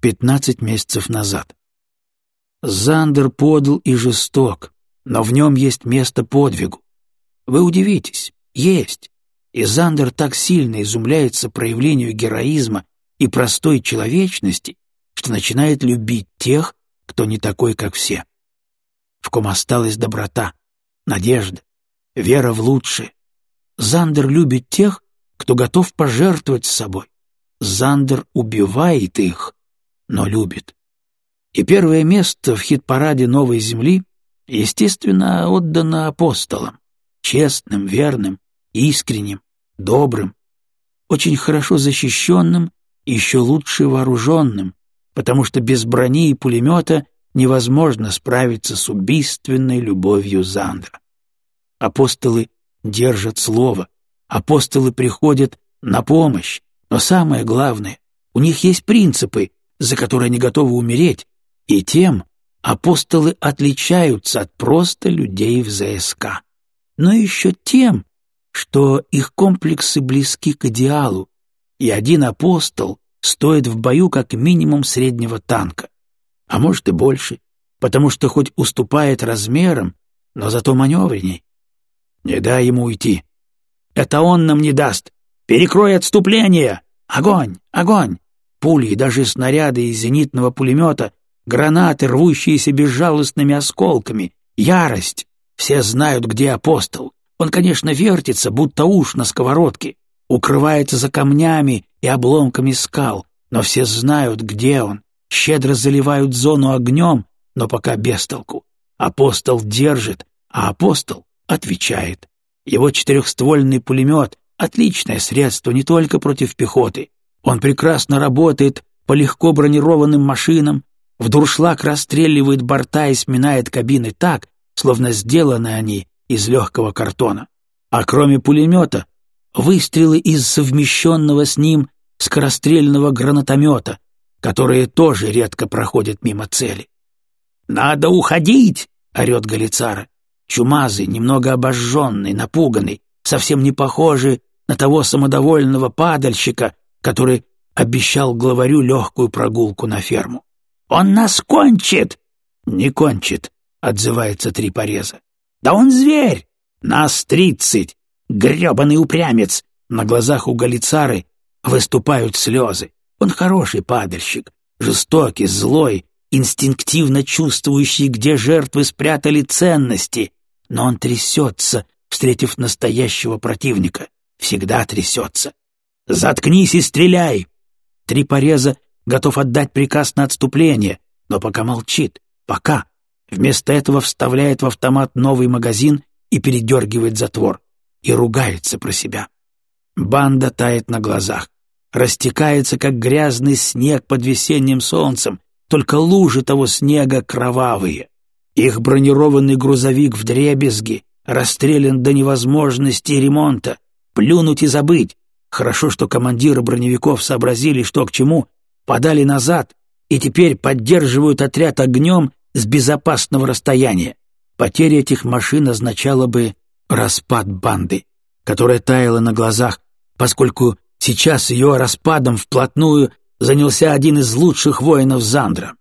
пятнадцать месяцев назад. Зандер подл и жесток, но в нем есть место подвигу. Вы удивитесь, есть. И Зандер так сильно изумляется проявлению героизма и простой человечности, что начинает любить тех, кто не такой, как все. В ком осталась доброта, надежда, вера в лучшее. Зандер любит тех, кто готов пожертвовать собой. Зандер убивает их, но любит. И первое место в хит-параде «Новой земли» естественно отдано апостолам, честным, верным, искренним, добрым, очень хорошо защищенным и еще лучше вооруженным, потому что без брони и пулемета невозможно справиться с убийственной любовью Зандра. Апостолы держат слово, апостолы приходят на помощь, но самое главное, у них есть принципы, за которые они готовы умереть, и тем апостолы отличаются от просто людей в ЗСК. Но еще тем, что их комплексы близки к идеалу, и один апостол стоит в бою как минимум среднего танка, а может и больше, потому что хоть уступает размерам, но зато маневренней. Не дай ему уйти. Это он нам не даст. Перекрой отступление! Огонь! Огонь! Пули и даже снаряды из зенитного пулемета, гранаты, рвущиеся безжалостными осколками, ярость. Все знают, где апостол. Он, конечно, вертится, будто уж на сковородке, укрывается за камнями и обломками скал, но все знают, где он, щедро заливают зону огнем, но пока без толку. Апостол держит, а апостол отвечает. Его четырехствольный пулемет — отличное средство не только против пехоты. Он прекрасно работает по легко бронированным машинам, в дуршлаг расстреливает борта и сминает кабины так, словно сделаны они из легкого картона. А кроме пулемета, выстрелы из совмещенного с ним скорострельного гранатомета, которые тоже редко проходят мимо цели. «Надо уходить!» — орет Галицара. Чумазый, немного обожженный, напуганный, совсем не похожий на того самодовольного падальщика, который обещал главарю легкую прогулку на ферму. «Он нас кончит!» «Не кончит», — отзывается три пореза. «Да он зверь! Нас тридцать! грёбаный упрямец!» На глазах у Галицары выступают слезы. Он хороший падальщик, жестокий, злой, инстинктивно чувствующий, где жертвы спрятали ценности, но он трясется, встретив настоящего противника. Всегда трясется. «Заткнись и стреляй!» Три пореза готов отдать приказ на отступление, но пока молчит. Пока. Вместо этого вставляет в автомат новый магазин и передергивает затвор. И ругается про себя. Банда тает на глазах. Растекается, как грязный снег под весенним солнцем, только лужи того снега кровавые. Их бронированный грузовик в дребезги, расстрелян до невозможности ремонта. Плюнуть и забыть. Хорошо, что командиры броневиков сообразили, что к чему, подали назад и теперь поддерживают отряд огнем с безопасного расстояния. Потеря этих машин означала бы распад банды, которая таяла на глазах, поскольку сейчас ее распадом вплотную занялся один из лучших воинов Зандра.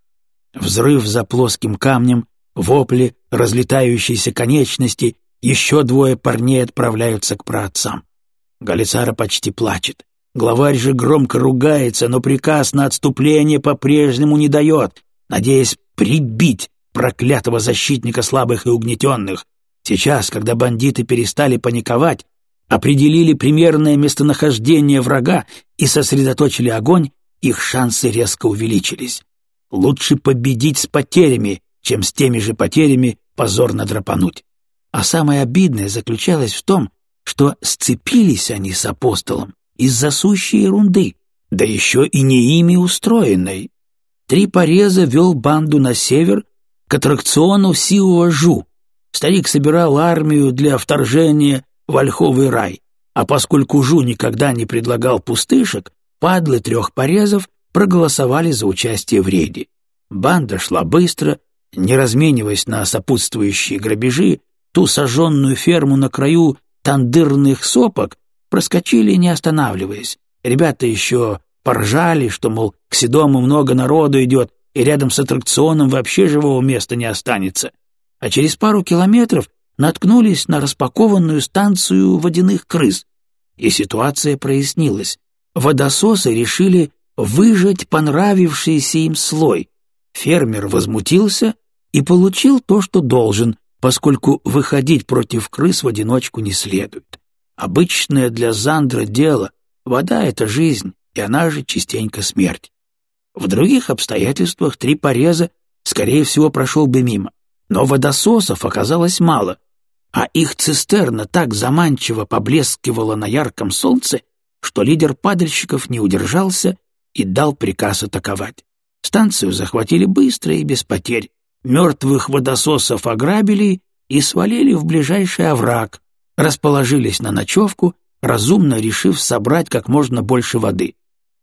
Взрыв за плоским камнем, вопли, разлетающиеся конечности, еще двое парней отправляются к праотцам. Галицара почти плачет. Главарь же громко ругается, но приказ на отступление по-прежнему не дает, надеясь прибить проклятого защитника слабых и угнетенных. Сейчас, когда бандиты перестали паниковать, определили примерное местонахождение врага и сосредоточили огонь, их шансы резко увеличились. Лучше победить с потерями, чем с теми же потерями позорно драпануть. А самое обидное заключалось в том, что сцепились они с апостолом из-за сущей ерунды, да еще и не ими устроенной. Три пореза вел банду на север к аттракциону Сиуа Жу. Старик собирал армию для вторжения в Ольховый рай, а поскольку Жу никогда не предлагал пустышек, падлы трех порезов проголосовали за участие в рейде. Банда шла быстро, не размениваясь на сопутствующие грабежи, ту сожженную ферму на краю тандырных сопок проскочили, не останавливаясь. Ребята еще поржали, что, мол, к Седому много народу идет, и рядом с аттракционом вообще живого места не останется. А через пару километров наткнулись на распакованную станцию водяных крыс, и ситуация прояснилась. Водососы решили выжать понравившийся им слой. Фермер возмутился и получил то, что должен, поскольку выходить против крыс в одиночку не следует. Обычное для Зандра дело, вода — это жизнь, и она же частенько смерть. В других обстоятельствах три пореза, скорее всего, прошел бы мимо. Но водососов оказалось мало, а их цистерна так заманчиво поблескивала на ярком солнце, что лидер падальщиков не удержался и дал приказ атаковать. Станцию захватили быстро и без потерь. Мертвых водососов ограбили и свалили в ближайший овраг, расположились на ночевку, разумно решив собрать как можно больше воды.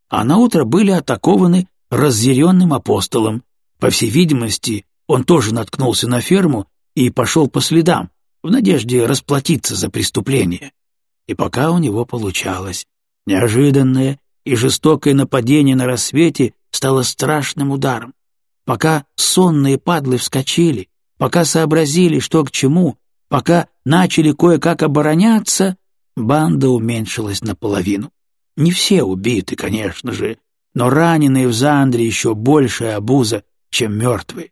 А наутро были атакованы разъяренным апостолом. По всей видимости, он тоже наткнулся на ферму и пошел по следам, в надежде расплатиться за преступление. И пока у него получалось, неожиданное и жестокое нападение на рассвете стало страшным ударом. Пока сонные падлы вскочили, пока сообразили, что к чему, пока начали кое-как обороняться, банда уменьшилась наполовину. Не все убиты, конечно же, но раненые в Зандре еще большая обуза, чем мертвые.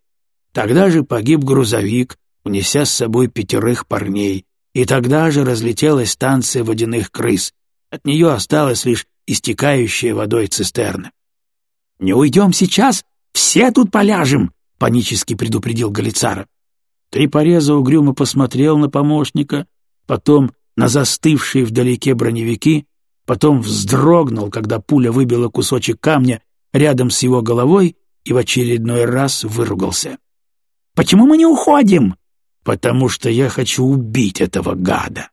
Тогда же погиб грузовик, унеся с собой пятерых парней, и тогда же разлетелась станция водяных крыс. От нее осталась лишь истекающая водой цистерна. «Не уйдем сейчас, все тут поляжем!» — панически предупредил Галицара. Три пореза угрюмо посмотрел на помощника, потом на застывшие вдалеке броневики, потом вздрогнул, когда пуля выбила кусочек камня рядом с его головой и в очередной раз выругался. «Почему мы не уходим?» «Потому что я хочу убить этого гада».